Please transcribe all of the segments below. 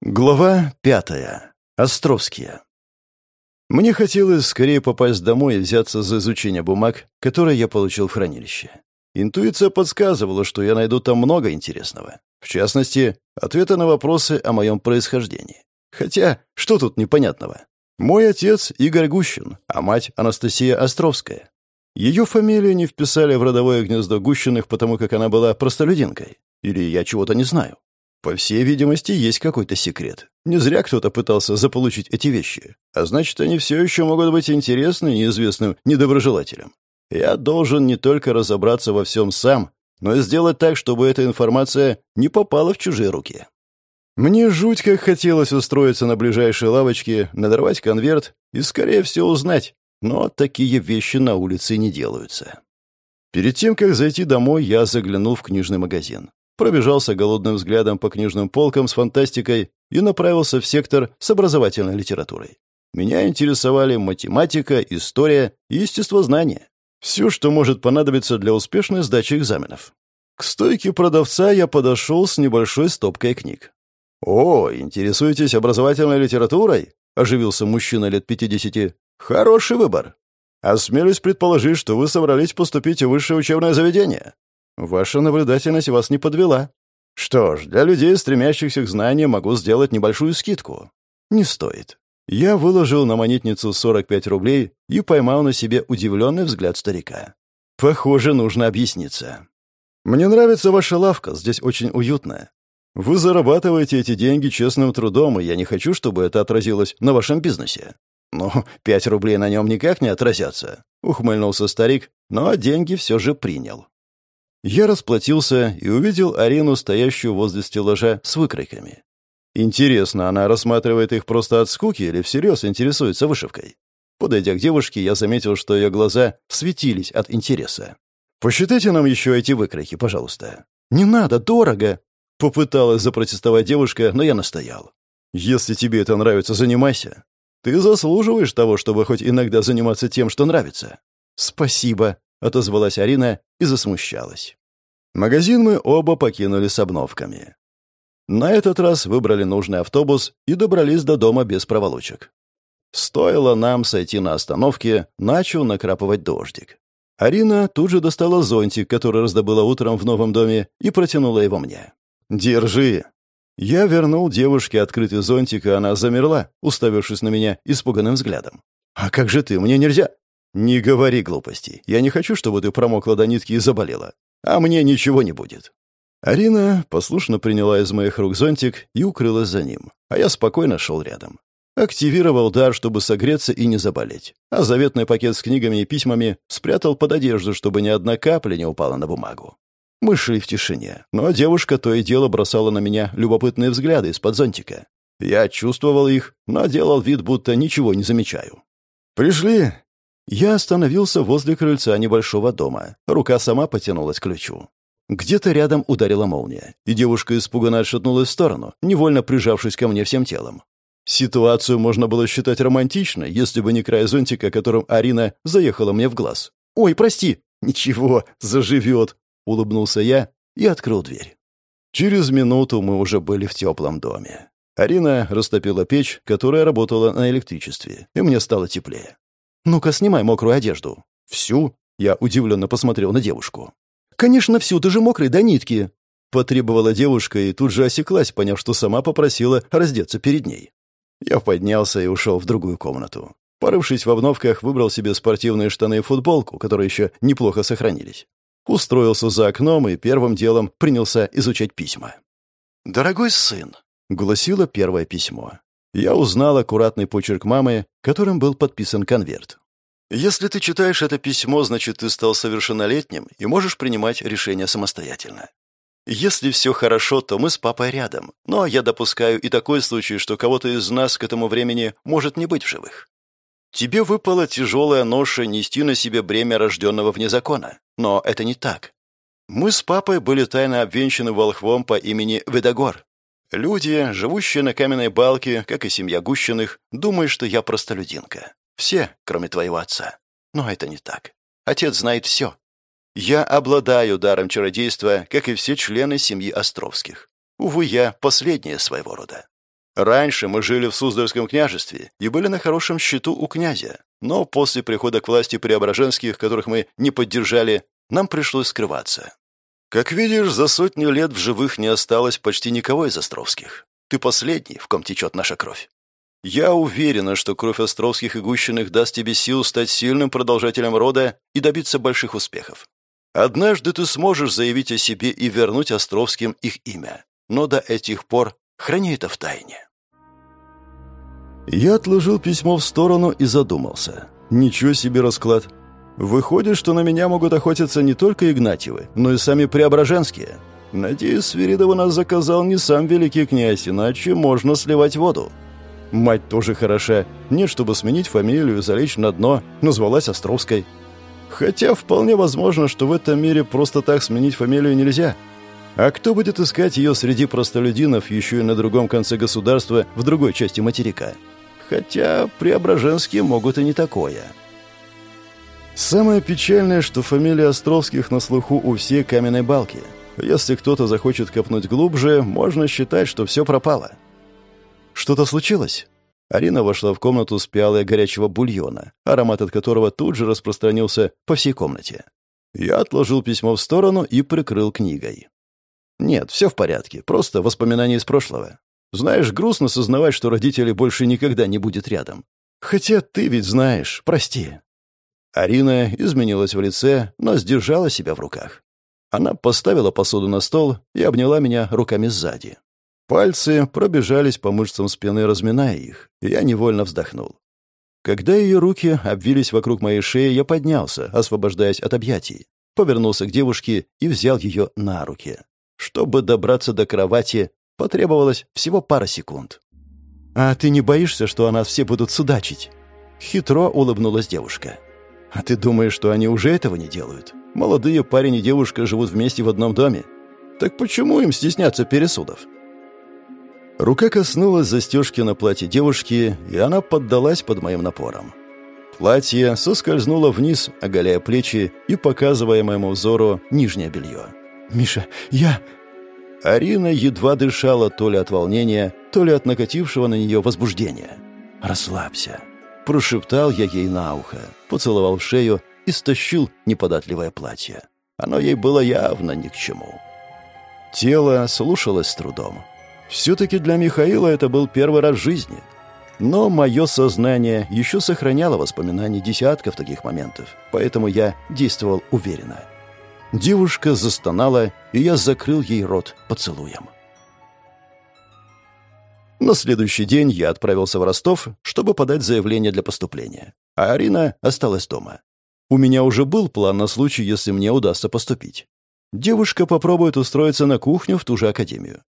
Глава пятая. Островские. Мне хотелось скорее попасть домой и взяться за изучение бумаг, которые я получил в хранилище. Интуиция подсказывала, что я найду там много интересного. В частности, ответы на вопросы о моем происхождении. Хотя, что тут непонятного? Мой отец Игорь Гущин, а мать Анастасия Островская. Ее фамилию не вписали в родовое гнездо Гущиных, потому как она была простолюдинкой. Или я чего-то не знаю. По всей видимости, есть какой-то секрет. Не зря кто-то пытался заполучить эти вещи. А значит, они все еще могут быть интересны неизвестным недоброжелателям. Я должен не только разобраться во всем сам, но и сделать так, чтобы эта информация не попала в чужие руки. Мне жуть как хотелось устроиться на ближайшей лавочке, надорвать конверт и, скорее всего, узнать. Но такие вещи на улице не делаются. Перед тем, как зайти домой, я заглянул в книжный магазин пробежался голодным взглядом по книжным полкам с фантастикой и направился в сектор с образовательной литературой. Меня интересовали математика, история и естествознание. Все, что может понадобиться для успешной сдачи экзаменов. К стойке продавца я подошел с небольшой стопкой книг. «О, интересуетесь образовательной литературой?» — оживился мужчина лет пятидесяти. «Хороший выбор. Осмелюсь предположить, что вы собрались поступить в высшее учебное заведение. Ваша наблюдательность вас не подвела. Что ж, для людей, стремящихся к знаниям, могу сделать небольшую скидку. Не стоит. Я выложил на монетницу 45 рублей и поймал на себе удивленный взгляд старика. Похоже, нужно объясниться. Мне нравится ваша лавка, здесь очень уютно. Вы зарабатываете эти деньги честным трудом, и я не хочу, чтобы это отразилось на вашем бизнесе. Ну, пять рублей на нем никак не отразятся, ухмыльнулся старик, но деньги все же принял. Я расплатился и увидел Арину, стоящую возле стеллажа с выкройками. Интересно, она рассматривает их просто от скуки или всерьез интересуется вышивкой? Подойдя к девушке, я заметил, что ее глаза светились от интереса. «Посчитайте нам еще эти выкройки, пожалуйста». «Не надо, дорого!» Попыталась запротестовать девушка, но я настоял. «Если тебе это нравится, занимайся. Ты заслуживаешь того, чтобы хоть иногда заниматься тем, что нравится». «Спасибо», — отозвалась Арина и засмущалась. Магазин мы оба покинули с обновками. На этот раз выбрали нужный автобус и добрались до дома без проволочек. Стоило нам сойти на остановке, начал накрапывать дождик. Арина тут же достала зонтик, который раздобыла утром в новом доме, и протянула его мне. «Держи». Я вернул девушке открытый зонтик, и она замерла, уставившись на меня испуганным взглядом. «А как же ты? Мне нельзя!» «Не говори глупостей. Я не хочу, чтобы ты промокла до нитки и заболела. А мне ничего не будет». Арина послушно приняла из моих рук зонтик и укрылась за ним, а я спокойно шел рядом. Активировал дар, чтобы согреться и не заболеть, а заветный пакет с книгами и письмами спрятал под одежду, чтобы ни одна капля не упала на бумагу. Мы шли в тишине, но девушка то и дело бросала на меня любопытные взгляды из-под зонтика. Я чувствовал их, но делал вид, будто ничего не замечаю. «Пришли!» Я остановился возле крыльца небольшого дома. Рука сама потянулась к ключу. Где-то рядом ударила молния, и девушка испуганно отшатнулась в сторону, невольно прижавшись ко мне всем телом. Ситуацию можно было считать романтичной, если бы не край зонтика, которым Арина заехала мне в глаз. «Ой, прости!» «Ничего, заживет!» — улыбнулся я и открыл дверь. Через минуту мы уже были в теплом доме. Арина растопила печь, которая работала на электричестве, и мне стало теплее. «Ну-ка, снимай мокрую одежду». «Всю?» Я удивленно посмотрел на девушку. «Конечно, всю, ты же мокрый до нитки!» Потребовала девушка и тут же осеклась, поняв, что сама попросила раздеться перед ней. Я поднялся и ушел в другую комнату. Порывшись в обновках, выбрал себе спортивные штаны и футболку, которые еще неплохо сохранились. Устроился за окном и первым делом принялся изучать письма. «Дорогой сын», — гласило первое письмо я узнал аккуратный почерк мамы, которым был подписан конверт. «Если ты читаешь это письмо, значит, ты стал совершеннолетним и можешь принимать решения самостоятельно. Если все хорошо, то мы с папой рядом, но я допускаю и такой случай, что кого-то из нас к этому времени может не быть в живых. Тебе выпала тяжелая ноша нести на себе бремя рожденного вне закона, но это не так. Мы с папой были тайно обвенчаны волхвом по имени Ведогор, Люди, живущие на каменной балке, как и семья Гущиных, думают, что я простолюдинка. Все, кроме твоего отца. Но это не так. Отец знает все. Я обладаю даром чародейства, как и все члены семьи Островских. Увы, я последняя своего рода. Раньше мы жили в Суздальском княжестве и были на хорошем счету у князя, но после прихода к власти Преображенских, которых мы не поддержали, нам пришлось скрываться. Как видишь, за сотню лет в живых не осталось почти никого из Островских. Ты последний, в ком течет наша кровь. Я уверена, что кровь Островских и Гущиных даст тебе силу стать сильным продолжателем рода и добиться больших успехов. Однажды ты сможешь заявить о себе и вернуть Островским их имя. Но до этих пор храни это в тайне. Я отложил письмо в сторону и задумался. Ничего себе расклад. Выходит, что на меня могут охотиться не только Игнатьевы, но и сами Преображенские. Надеюсь, Свиридова нас заказал не сам великий князь, иначе можно сливать воду. Мать тоже хороша. Нет, чтобы сменить фамилию и залечь на дно, назвалась Островской. Хотя вполне возможно, что в этом мире просто так сменить фамилию нельзя. А кто будет искать ее среди простолюдинов еще и на другом конце государства в другой части материка? Хотя Преображенские могут и не такое. Самое печальное, что фамилия Островских на слуху у всей каменной балки. Если кто-то захочет копнуть глубже, можно считать, что все пропало. Что-то случилось? Арина вошла в комнату с пиалой горячего бульона, аромат от которого тут же распространился по всей комнате. Я отложил письмо в сторону и прикрыл книгой. Нет, все в порядке, просто воспоминания из прошлого. Знаешь, грустно сознавать, что родителей больше никогда не будет рядом. Хотя ты ведь знаешь, прости. Арина изменилась в лице, но сдержала себя в руках. Она поставила посуду на стол и обняла меня руками сзади. Пальцы пробежались по мышцам спины, разминая их, я невольно вздохнул. Когда ее руки обвились вокруг моей шеи, я поднялся, освобождаясь от объятий, повернулся к девушке и взял ее на руки. Чтобы добраться до кровати, потребовалось всего пара секунд. «А ты не боишься, что о нас все будут судачить?» Хитро улыбнулась девушка. «А ты думаешь, что они уже этого не делают? Молодые парень и девушка живут вместе в одном доме. Так почему им стесняться пересудов?» Рука коснулась застежки на платье девушки, и она поддалась под моим напором. Платье соскользнуло вниз, оголяя плечи и показывая моему взору нижнее белье. «Миша, я...» Арина едва дышала то ли от волнения, то ли от накатившего на нее возбуждения. «Расслабься», — прошептал я ей на ухо, поцеловал в шею и стащил неподатливое платье. Оно ей было явно ни к чему. Тело слушалось с трудом. Все-таки для Михаила это был первый раз в жизни. Но мое сознание еще сохраняло воспоминания десятков таких моментов, поэтому я действовал уверенно. Девушка застонала, и я закрыл ей рот поцелуем. На следующий день я отправился в Ростов, чтобы подать заявление для поступления, а Арина осталась дома. У меня уже был план на случай, если мне удастся поступить. Девушка попробует устроиться на кухню в ту же академию.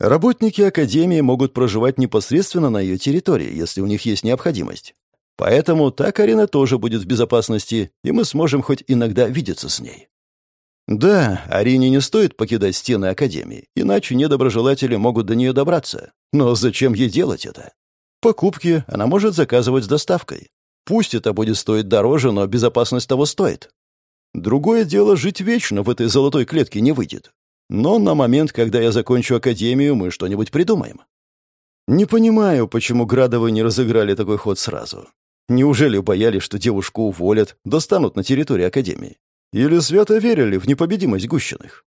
Работники Академии могут проживать непосредственно на ее территории, если у них есть необходимость. Поэтому так Арина тоже будет в безопасности, и мы сможем хоть иногда видеться с ней. Да, Арине не стоит покидать стены Академии, иначе недоброжелатели могут до нее добраться. Но зачем ей делать это? Покупки она может заказывать с доставкой. Пусть это будет стоить дороже, но безопасность того стоит. Другое дело, жить вечно в этой золотой клетке не выйдет. Но на момент, когда я закончу академию, мы что-нибудь придумаем. Не понимаю, почему Градовы не разыграли такой ход сразу. Неужели боялись, что девушку уволят, достанут на территории академии? Или свято верили в непобедимость Гущиных?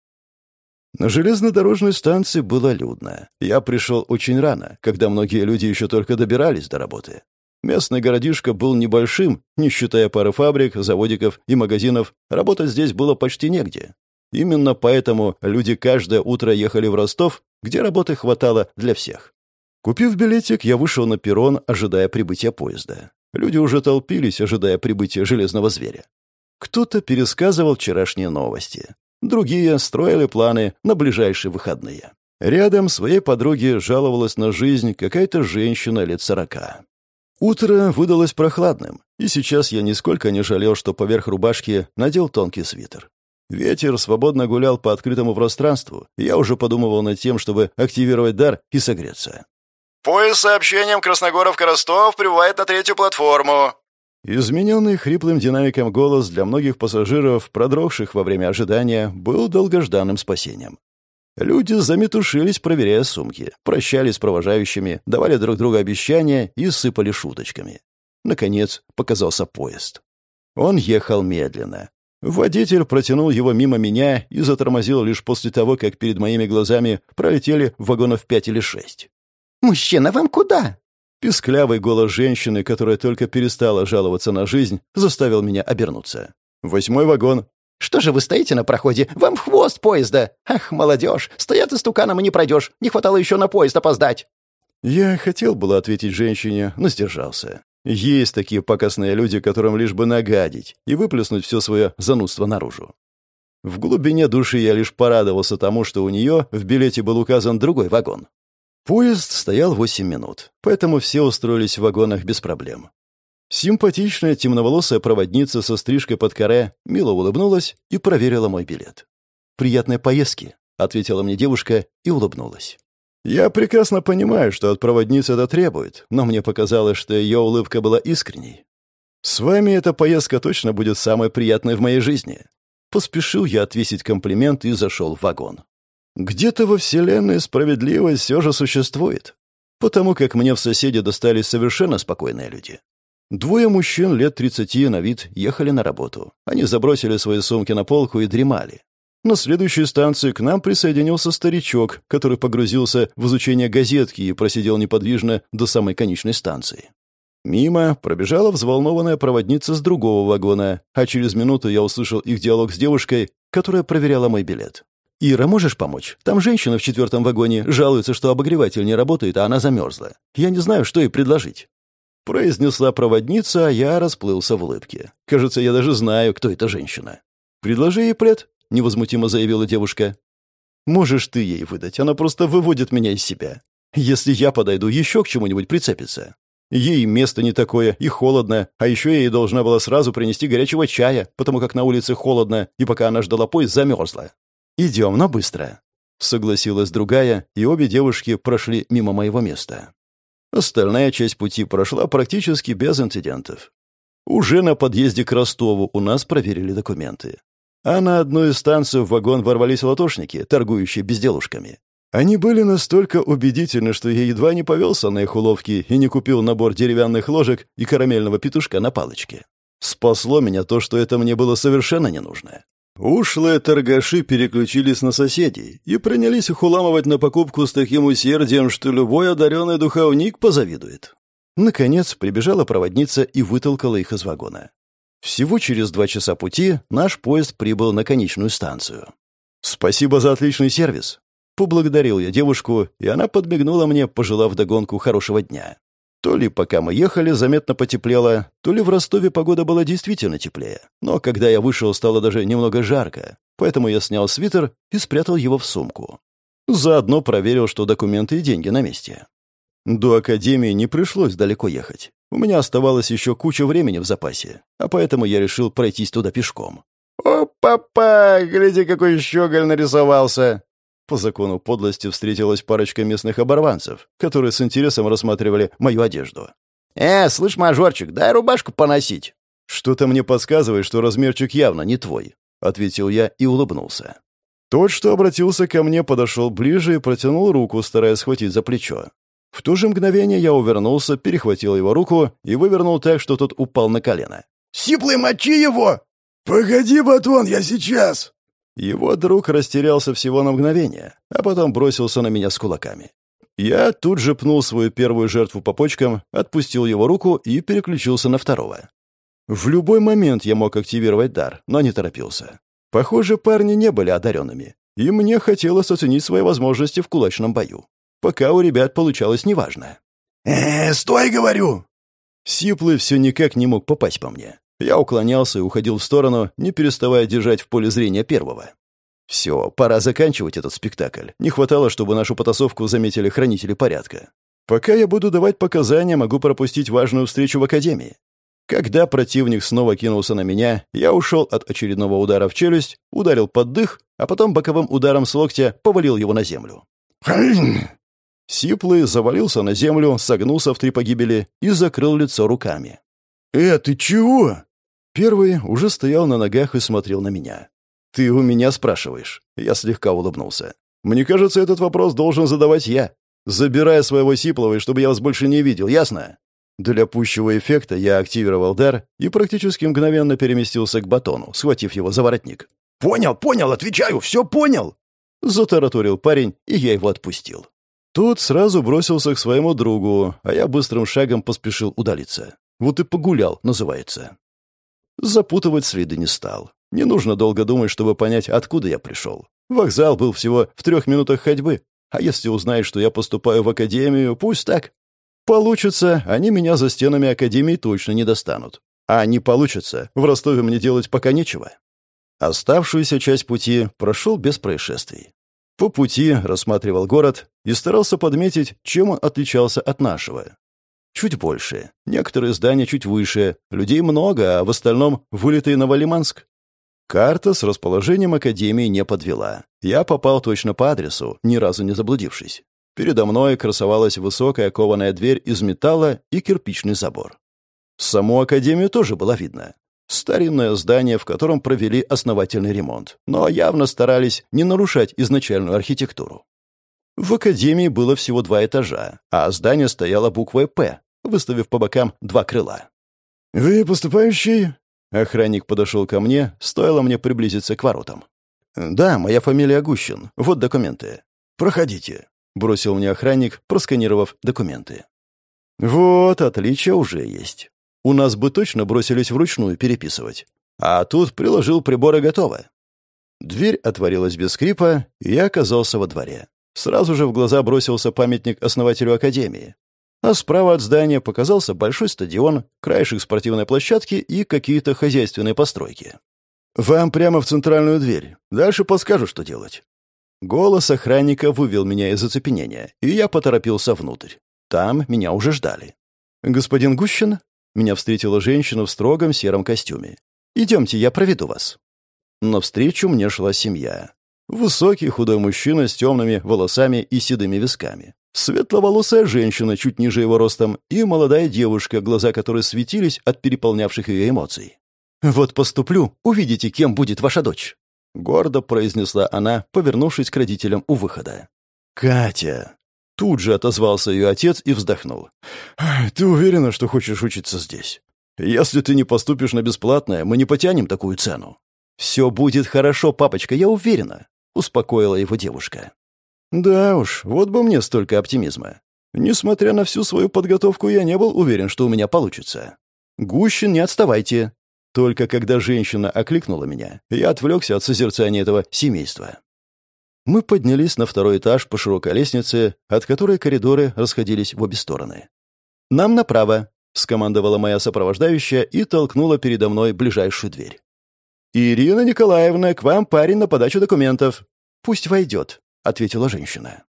На железнодорожной станции было людно. Я пришел очень рано, когда многие люди еще только добирались до работы. Местный городишко был небольшим, не считая пары фабрик, заводиков и магазинов. Работать здесь было почти негде. Именно поэтому люди каждое утро ехали в Ростов, где работы хватало для всех. Купив билетик, я вышел на перрон, ожидая прибытия поезда. Люди уже толпились, ожидая прибытия железного зверя. Кто-то пересказывал вчерашние новости. Другие строили планы на ближайшие выходные. Рядом своей подруге жаловалась на жизнь какая-то женщина лет сорока. Утро выдалось прохладным, и сейчас я нисколько не жалел, что поверх рубашки надел тонкий свитер. Ветер свободно гулял по открытому пространству, и я уже подумывал над тем, чтобы активировать дар и согреться. «Поезд с сообщением Красногоров-Ростов прибывает на третью платформу». Измененный хриплым динамиком голос для многих пассажиров, продрогших во время ожидания, был долгожданным спасением. Люди заметушились, проверяя сумки, прощались с провожающими, давали друг другу обещания и сыпали шуточками. Наконец показался поезд. Он ехал медленно. Водитель протянул его мимо меня и затормозил лишь после того, как перед моими глазами пролетели вагонов пять или шесть. «Мужчина, вам куда?» Писклявый голос женщины, которая только перестала жаловаться на жизнь, заставил меня обернуться. «Восьмой вагон». «Что же вы стоите на проходе? Вам в хвост поезда! Ах, молодежь! Стоят истуканом и не пройдешь! Не хватало еще на поезд опоздать!» Я хотел было ответить женщине, но сдержался. Есть такие покосные люди, которым лишь бы нагадить и выплеснуть все свое занудство наружу. В глубине души я лишь порадовался тому, что у нее в билете был указан другой вагон. Поезд стоял восемь минут, поэтому все устроились в вагонах без проблем. Симпатичная темноволосая проводница со стрижкой под каре мило улыбнулась и проверила мой билет. «Приятной поездки», — ответила мне девушка и улыбнулась. Я прекрасно понимаю, что от проводницы это требует, но мне показалось, что ее улыбка была искренней. «С вами эта поездка точно будет самой приятной в моей жизни». Поспешил я отвесить комплимент и зашел в вагон. Где-то во Вселенной справедливость все же существует, потому как мне в соседе достались совершенно спокойные люди. Двое мужчин лет тридцати на вид ехали на работу. Они забросили свои сумки на полку и дремали. На следующей станции к нам присоединился старичок, который погрузился в изучение газетки и просидел неподвижно до самой конечной станции. Мимо пробежала взволнованная проводница с другого вагона, а через минуту я услышал их диалог с девушкой, которая проверяла мой билет. «Ира, можешь помочь? Там женщина в четвертом вагоне жалуется, что обогреватель не работает, а она замерзла. Я не знаю, что ей предложить». Произнесла проводница, а я расплылся в улыбке. Кажется, я даже знаю, кто эта женщина. «Предложи ей плед», — невозмутимо заявила девушка. «Можешь ты ей выдать, она просто выводит меня из себя. Если я подойду, еще к чему-нибудь прицепится. Ей место не такое и холодно, а еще я ей должна была сразу принести горячего чая, потому как на улице холодно, и пока она ждала поезд, замерзла. Идем, но быстро». Согласилась другая, и обе девушки прошли мимо моего места. Остальная часть пути прошла практически без инцидентов. Уже на подъезде к Ростову у нас проверили документы. А на одну из станций в вагон ворвались латошники, торгующие безделушками. Они были настолько убедительны, что я едва не повелся на их уловки и не купил набор деревянных ложек и карамельного петушка на палочке. Спасло меня то, что это мне было совершенно не нужно. Ушлые торгаши переключились на соседей и принялись ухуламывать на покупку с таким усердием, что любой одаренный духовник позавидует. Наконец прибежала проводница и вытолкала их из вагона. Всего через два часа пути наш поезд прибыл на конечную станцию. «Спасибо за отличный сервис», — поблагодарил я девушку, и она подмигнула мне, пожелав догонку хорошего дня. То ли пока мы ехали, заметно потеплело, то ли в Ростове погода была действительно теплее. Но когда я вышел, стало даже немного жарко, поэтому я снял свитер и спрятал его в сумку. Заодно проверил, что документы и деньги на месте. До академии не пришлось далеко ехать. У меня оставалось еще куча времени в запасе, а поэтому я решил пройтись туда пешком. «О, папа, гляди, какой щеголь нарисовался!» По закону подлости встретилась парочка местных оборванцев, которые с интересом рассматривали мою одежду. «Э, слышь, мажорчик, дай рубашку поносить!» «Что-то мне подсказывает, что размерчик явно не твой», — ответил я и улыбнулся. Тот, что обратился ко мне, подошел ближе и протянул руку, стараясь схватить за плечо. В то же мгновение я увернулся, перехватил его руку и вывернул так, что тот упал на колено. «Сиплый, мочи его!» «Погоди, Батон, я сейчас!» Его друг растерялся всего на мгновение, а потом бросился на меня с кулаками. Я тут же пнул свою первую жертву по почкам, отпустил его руку и переключился на второго. В любой момент я мог активировать дар, но не торопился. Похоже, парни не были одаренными, и мне хотелось оценить свои возможности в кулачном бою. Пока у ребят получалось неважно. «Э, стой, говорю!» Сиплый все никак не мог попасть по мне. Я уклонялся и уходил в сторону, не переставая держать в поле зрения первого. Все, пора заканчивать этот спектакль. Не хватало, чтобы нашу потасовку заметили хранители порядка. Пока я буду давать показания, могу пропустить важную встречу в Академии. Когда противник снова кинулся на меня, я ушел от очередного удара в челюсть, ударил под дых, а потом боковым ударом с локтя повалил его на землю. Сиплый завалился на землю, согнулся в три погибели и закрыл лицо руками. «Э, ты чего?» Первый уже стоял на ногах и смотрел на меня. «Ты у меня спрашиваешь?» Я слегка улыбнулся. Мне кажется, этот вопрос должен задавать я. Забирая своего Сиплова, чтобы я вас больше не видел, ясно?» Для пущего эффекта я активировал дар и практически мгновенно переместился к батону, схватив его за воротник. «Понял, понял, отвечаю, все понял!» Затараторил парень, и я его отпустил. Тот сразу бросился к своему другу, а я быстрым шагом поспешил удалиться. Вот и погулял, называется. Запутывать следы не стал. Не нужно долго думать, чтобы понять, откуда я пришел. Вокзал был всего в трех минутах ходьбы. А если узнают, что я поступаю в академию, пусть так. Получится, они меня за стенами академии точно не достанут. А не получится, в Ростове мне делать пока нечего. Оставшуюся часть пути прошел без происшествий. По пути рассматривал город и старался подметить, чем он отличался от нашего. Чуть больше, некоторые здания чуть выше, людей много, а в остальном вылитый Новолиманск. Карта с расположением Академии не подвела. Я попал точно по адресу, ни разу не заблудившись. Передо мной красовалась высокая кованая дверь из металла и кирпичный забор. Саму Академию тоже было видно. Старинное здание, в котором провели основательный ремонт, но явно старались не нарушать изначальную архитектуру. В Академии было всего два этажа, а здание стояло буквой «П», выставив по бокам два крыла. «Вы поступающий?» Охранник подошел ко мне, стоило мне приблизиться к воротам. «Да, моя фамилия Гущин. Вот документы». «Проходите», — бросил мне охранник, просканировав документы. «Вот, отличие уже есть. У нас бы точно бросились вручную переписывать. А тут приложил прибор и готово». Дверь отворилась без скрипа, и я оказался во дворе. Сразу же в глаза бросился памятник основателю Академии а справа от здания показался большой стадион, краешек спортивной площадки и какие-то хозяйственные постройки. «Вам прямо в центральную дверь. Дальше подскажу, что делать». Голос охранника вывел меня из оцепенения, и я поторопился внутрь. Там меня уже ждали. «Господин Гущин?» Меня встретила женщина в строгом сером костюме. «Идемте, я проведу вас». Навстречу мне шла семья. Высокий худой мужчина с темными волосами и седыми висками. Светловолосая женщина чуть ниже его ростом и молодая девушка, глаза которой светились от переполнявших ее эмоций. «Вот поступлю, увидите, кем будет ваша дочь», — гордо произнесла она, повернувшись к родителям у выхода. «Катя!» Тут же отозвался ее отец и вздохнул. «Ты уверена, что хочешь учиться здесь? Если ты не поступишь на бесплатное, мы не потянем такую цену». «Все будет хорошо, папочка, я уверена», — успокоила его девушка. Да уж, вот бы мне столько оптимизма. Несмотря на всю свою подготовку, я не был уверен, что у меня получится. Гущин, не отставайте. Только когда женщина окликнула меня, я отвлекся от созерцания этого семейства. Мы поднялись на второй этаж по широкой лестнице, от которой коридоры расходились в обе стороны. «Нам направо», — скомандовала моя сопровождающая и толкнула передо мной ближайшую дверь. «Ирина Николаевна, к вам парень на подачу документов. Пусть войдет», — ответила женщина.